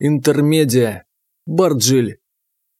Интермедия! Барджиль!»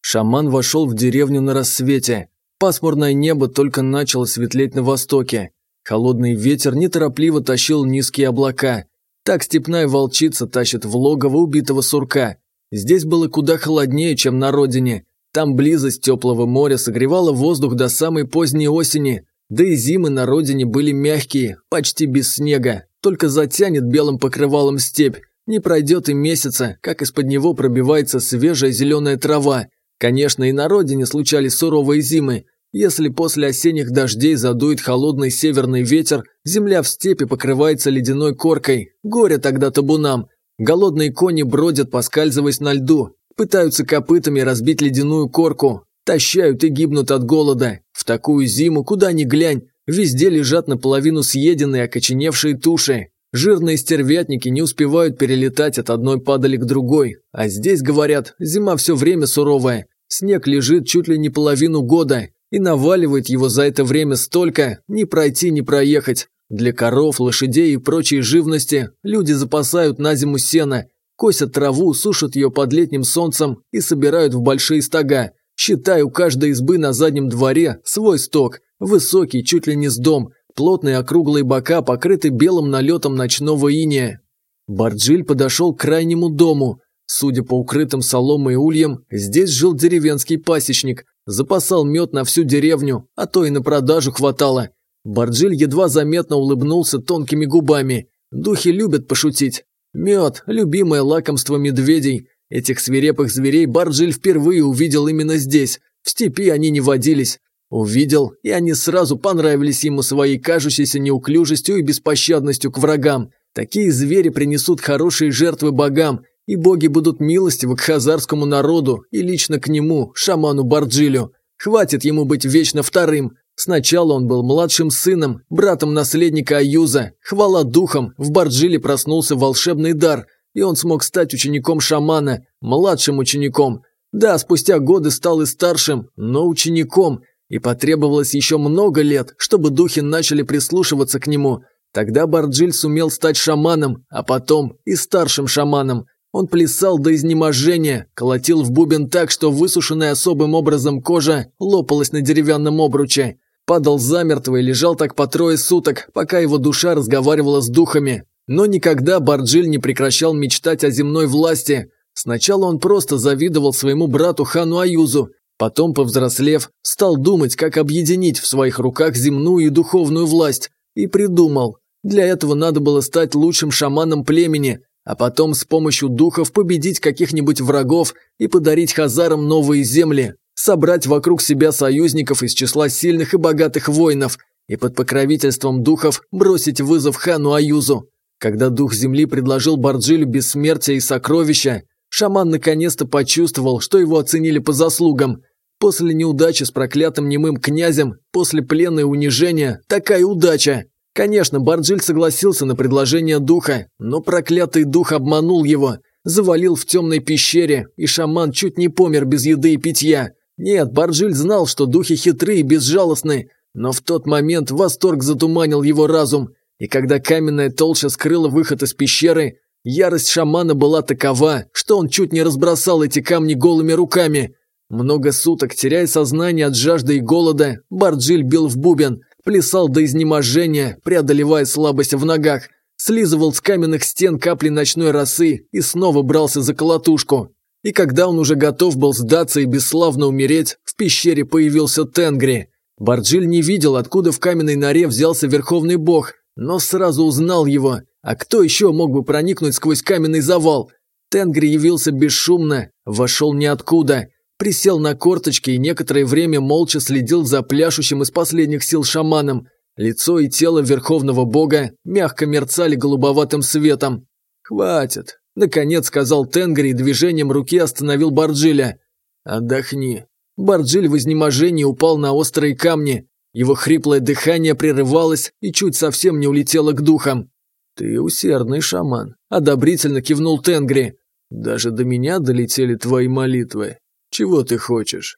Шаман вошел в деревню на рассвете. Пасмурное небо только начало светлеть на востоке. Холодный ветер неторопливо тащил низкие облака. Так степная волчица тащит в логово убитого сурка. Здесь было куда холоднее, чем на родине. Там близость теплого моря согревала воздух до самой поздней осени. Да и зимы на родине были мягкие, почти без снега. Только затянет белым покрывалом степь. Не пройдет и месяца, как из-под него пробивается свежая зеленая трава. Конечно, и на родине случались суровые зимы. Если после осенних дождей задует холодный северный ветер, земля в степи покрывается ледяной коркой. Горе тогда табунам. Голодные кони бродят, поскальзываясь на льду. Пытаются копытами разбить ледяную корку. Тащают и гибнут от голода. В такую зиму, куда ни глянь, везде лежат наполовину съеденные окоченевшие туши. Жирные стервятники не успевают перелетать от одной падали к другой. А здесь, говорят, зима все время суровая. Снег лежит чуть ли не половину года. И наваливает его за это время столько, не пройти, не проехать. Для коров, лошадей и прочей живности люди запасают на зиму сено, косят траву, сушат ее под летним солнцем и собирают в большие стога. Считай, у каждой избы на заднем дворе свой сток, высокий, чуть ли не с дом – Плотные округлые бока покрыты белым налетом ночного иния. Барджиль подошел к крайнему дому. Судя по укрытым соломой и ульям, здесь жил деревенский пасечник. Запасал мед на всю деревню, а то и на продажу хватало. Барджиль едва заметно улыбнулся тонкими губами. Духи любят пошутить. Мед – любимое лакомство медведей. Этих свирепых зверей Барджиль впервые увидел именно здесь. В степи они не водились. Увидел, и они сразу понравились ему своей кажущейся неуклюжестью и беспощадностью к врагам. Такие звери принесут хорошие жертвы богам, и боги будут милостивы к хазарскому народу и лично к нему, шаману Барджилю. Хватит ему быть вечно вторым. Сначала он был младшим сыном, братом наследника Аюза. Хвала духам, в Барджиле проснулся волшебный дар, и он смог стать учеником шамана, младшим учеником. Да, спустя годы стал и старшим, но учеником – и потребовалось еще много лет, чтобы духи начали прислушиваться к нему. Тогда Барджиль сумел стать шаманом, а потом и старшим шаманом. Он плясал до изнеможения, колотил в бубен так, что высушенная особым образом кожа лопалась на деревянном обруче. Падал замертво и лежал так по трое суток, пока его душа разговаривала с духами. Но никогда Барджиль не прекращал мечтать о земной власти. Сначала он просто завидовал своему брату Хану Аюзу – Потом, повзрослев, стал думать, как объединить в своих руках земную и духовную власть, и придумал. Для этого надо было стать лучшим шаманом племени, а потом с помощью духов победить каких-нибудь врагов и подарить хазарам новые земли, собрать вокруг себя союзников из числа сильных и богатых воинов и под покровительством духов бросить вызов хану Аюзу. Когда дух земли предложил Барджилю бессмертие и сокровища, шаман наконец-то почувствовал, что его оценили по заслугам – После неудачи с проклятым немым князем, после плена и унижения, такая удача! Конечно, Барджиль согласился на предложение духа, но проклятый дух обманул его, завалил в темной пещере, и шаман чуть не помер без еды и питья. Нет, Барджиль знал, что духи хитрые и безжалостны, но в тот момент восторг затуманил его разум, и когда каменная толща скрыла выход из пещеры, ярость шамана была такова, что он чуть не разбросал эти камни голыми руками – много суток, теряя сознание от жажды и голода, Барджиль бил в бубен, плясал до изнеможения, преодолевая слабость в ногах, слизывал с каменных стен капли ночной росы и снова брался за колотушку. И когда он уже готов был сдаться и бесславно умереть, в пещере появился Тенгри. Барджиль не видел, откуда в каменной норе взялся Верховный Бог, но сразу узнал его. А кто еще мог бы проникнуть сквозь каменный завал? Тенгри явился бесшумно, вошел ниоткуда – присел на корточки и некоторое время молча следил за пляшущим из последних сил шаманом. Лицо и тело верховного бога мягко мерцали голубоватым светом. «Хватит!» – наконец сказал Тенгри и движением руки остановил Барджиля. «Отдохни». Барджиль в изнеможении упал на острые камни. Его хриплое дыхание прерывалось и чуть совсем не улетело к духам. «Ты усердный шаман», – одобрительно кивнул Тенгри. «Даже до меня долетели твои молитвы. «Чего ты хочешь?»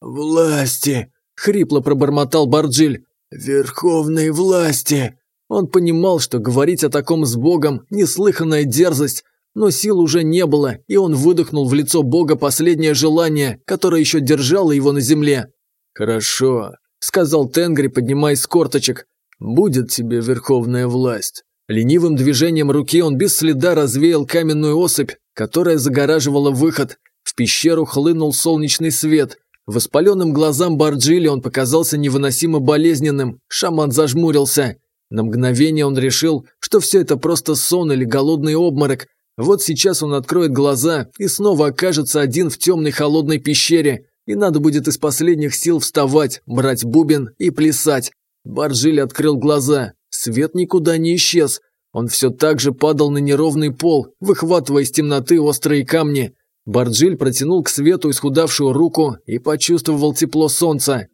«Власти!» — хрипло пробормотал Барджиль. «Верховной власти!» Он понимал, что говорить о таком с Богом – неслыханная дерзость, но сил уже не было, и он выдохнул в лицо Бога последнее желание, которое еще держало его на земле. «Хорошо», – сказал Тенгри, поднимаясь с корточек. «Будет тебе верховная власть». Ленивым движением руки он без следа развеял каменную осыпь, которая загораживала выход, в пещеру хлынул солнечный свет. Воспаленным глазам Барджили он показался невыносимо болезненным. Шаман зажмурился. На мгновение он решил, что все это просто сон или голодный обморок. Вот сейчас он откроет глаза и снова окажется один в темной холодной пещере. И надо будет из последних сил вставать, брать бубен и плясать. Барджили открыл глаза. Свет никуда не исчез. Он все так же падал на неровный пол, выхватывая из темноты острые камни. Барджиль протянул к свету исхудавшую руку и почувствовал тепло солнца.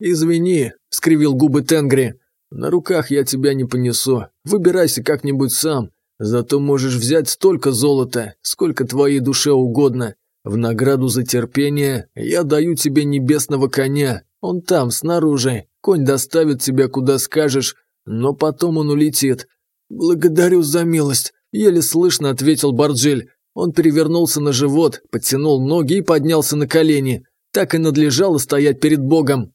«Извини», — скривил губы Тенгри, — «на руках я тебя не понесу. Выбирайся как-нибудь сам. Зато можешь взять столько золота, сколько твоей душе угодно. В награду за терпение я даю тебе небесного коня. Он там, снаружи. Конь доставит тебя куда скажешь, но потом он улетит». «Благодарю за милость», — еле слышно ответил Барджиль. Он перевернулся на живот, подтянул ноги и поднялся на колени. Так и надлежало стоять перед Богом.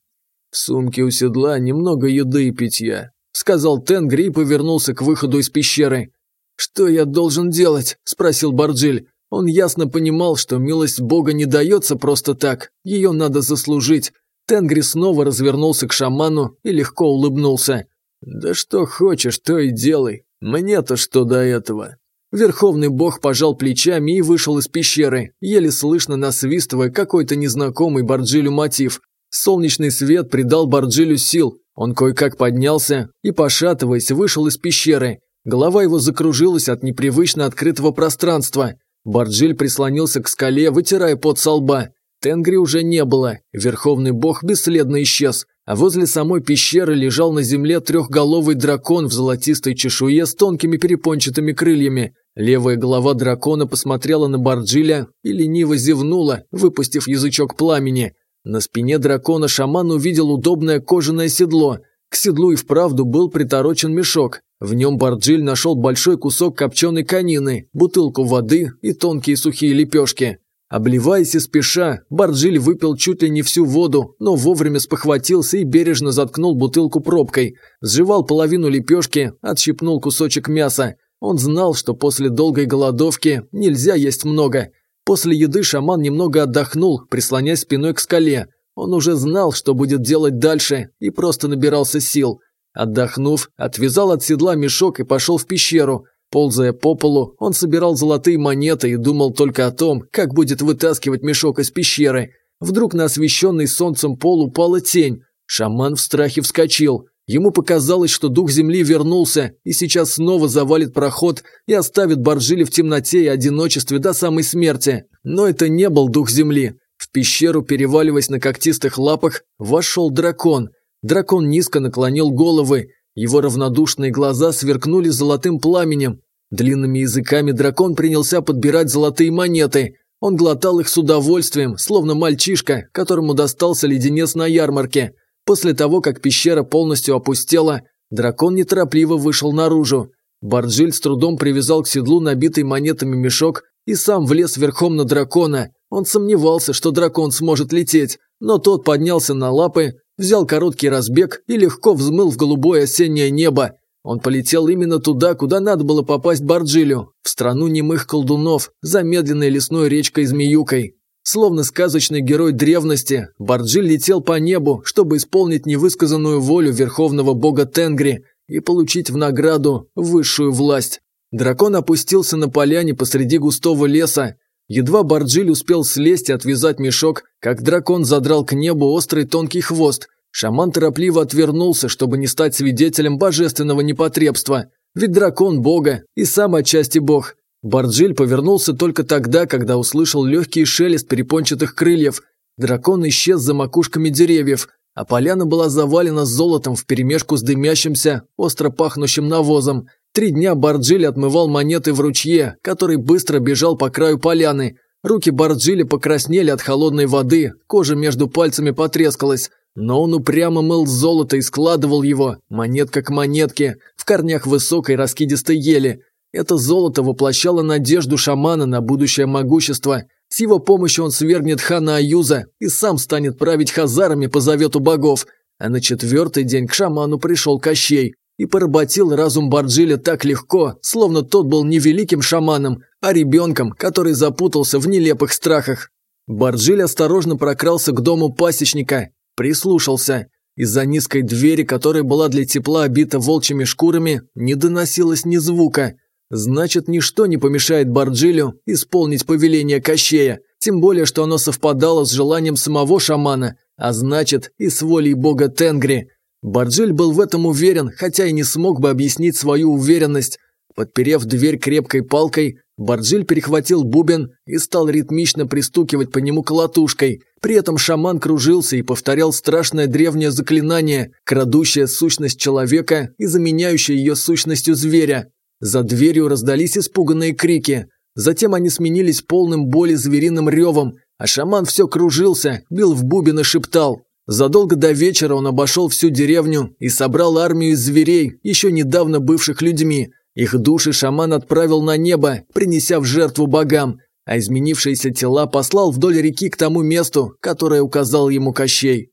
«В сумке у седла немного еды и питья», – сказал Тенгри и повернулся к выходу из пещеры. «Что я должен делать?» – спросил Барджиль. Он ясно понимал, что милость Бога не дается просто так, ее надо заслужить. Тенгри снова развернулся к шаману и легко улыбнулся. «Да что хочешь, то и делай. Мне-то что до этого?» Верховный бог пожал плечами и вышел из пещеры, еле слышно насвистывая какой-то незнакомый Барджилю мотив. Солнечный свет придал Барджилю сил. Он кое-как поднялся и, пошатываясь, вышел из пещеры. Голова его закружилась от непривычно открытого пространства. Барджиль прислонился к скале, вытирая пот со лба. Тенгри уже не было, верховный бог бесследно исчез, а возле самой пещеры лежал на земле трехголовый дракон в золотистой чешуе с тонкими перепончатыми крыльями. Левая голова дракона посмотрела на Барджиля и лениво зевнула, выпустив язычок пламени. На спине дракона шаман увидел удобное кожаное седло. К седлу и вправду был приторочен мешок. В нем Барджиль нашел большой кусок копченой конины, бутылку воды и тонкие сухие лепешки. Обливаясь и спеша, Барджиль выпил чуть ли не всю воду, но вовремя спохватился и бережно заткнул бутылку пробкой. Сживал половину лепешки, отщипнул кусочек мяса. Он знал, что после долгой голодовки нельзя есть много. После еды шаман немного отдохнул, прислонясь спиной к скале. Он уже знал, что будет делать дальше, и просто набирался сил. Отдохнув, отвязал от седла мешок и пошел в пещеру. Ползая по полу, он собирал золотые монеты и думал только о том, как будет вытаскивать мешок из пещеры. Вдруг на освещенный солнцем пол упала тень. Шаман в страхе вскочил. Ему показалось, что дух земли вернулся и сейчас снова завалит проход и оставит Баржили в темноте и одиночестве до самой смерти. Но это не был дух земли. В пещеру, переваливаясь на когтистых лапах, вошел дракон. Дракон низко наклонил головы. Его равнодушные глаза сверкнули золотым пламенем. Длинными языками дракон принялся подбирать золотые монеты. Он глотал их с удовольствием, словно мальчишка, которому достался леденец на ярмарке. После того, как пещера полностью опустела, дракон неторопливо вышел наружу. Барджиль с трудом привязал к седлу набитый монетами мешок и сам влез верхом на дракона. Он сомневался, что дракон сможет лететь, но тот поднялся на лапы, взял короткий разбег и легко взмыл в голубое осеннее небо. Он полетел именно туда, куда надо было попасть Барджилю, в страну немых колдунов, замедленной лесной речкой-змеюкой. Словно сказочный герой древности, Барджи летел по небу, чтобы исполнить невысказанную волю верховного бога Тенгри и получить в награду высшую власть. Дракон опустился на поляне посреди густого леса. Едва Барджиль успел слезть и отвязать мешок, как дракон задрал к небу острый тонкий хвост. Шаман торопливо отвернулся, чтобы не стать свидетелем божественного непотребства. Ведь дракон бога и сам отчасти бог – Борджиль повернулся только тогда, когда услышал легкий шелест перепончатых крыльев. Дракон исчез за макушками деревьев, а поляна была завалена золотом вперемешку с дымящимся, остро пахнущим навозом. Три дня Борджиль отмывал монеты в ручье, который быстро бежал по краю поляны. Руки Борджиля покраснели от холодной воды, кожа между пальцами потрескалась. Но он упрямо мыл золото и складывал его, монетка к монетке, в корнях высокой раскидистой ели. Это золото воплощало надежду шамана на будущее могущество. С его помощью он свергнет хана Аюза и сам станет править хазарами по завету богов. А на четвертый день к шаману пришел Кощей и поработил разум Барджиля так легко, словно тот был не великим шаманом, а ребенком, который запутался в нелепых страхах. Барджиль осторожно прокрался к дому пасечника, прислушался. Из-за низкой двери, которая была для тепла обита волчьими шкурами, не доносилось ни звука. Значит, ничто не помешает Барджилю исполнить повеление Кощея, тем более, что оно совпадало с желанием самого шамана, а значит, и с волей бога Тенгри. Барджиль был в этом уверен, хотя и не смог бы объяснить свою уверенность. Подперев дверь крепкой палкой, Барджиль перехватил бубен и стал ритмично пристукивать по нему колотушкой. При этом шаман кружился и повторял страшное древнее заклинание, крадущее сущность человека и заменяющее ее сущностью зверя. За дверью раздались испуганные крики. Затем они сменились полным боли звериным ревом, а шаман все кружился, бил в бубен и шептал. Задолго до вечера он обошел всю деревню и собрал армию из зверей, еще недавно бывших людьми. Их души шаман отправил на небо, принеся в жертву богам, а изменившиеся тела послал вдоль реки к тому месту, которое указал ему Кощей.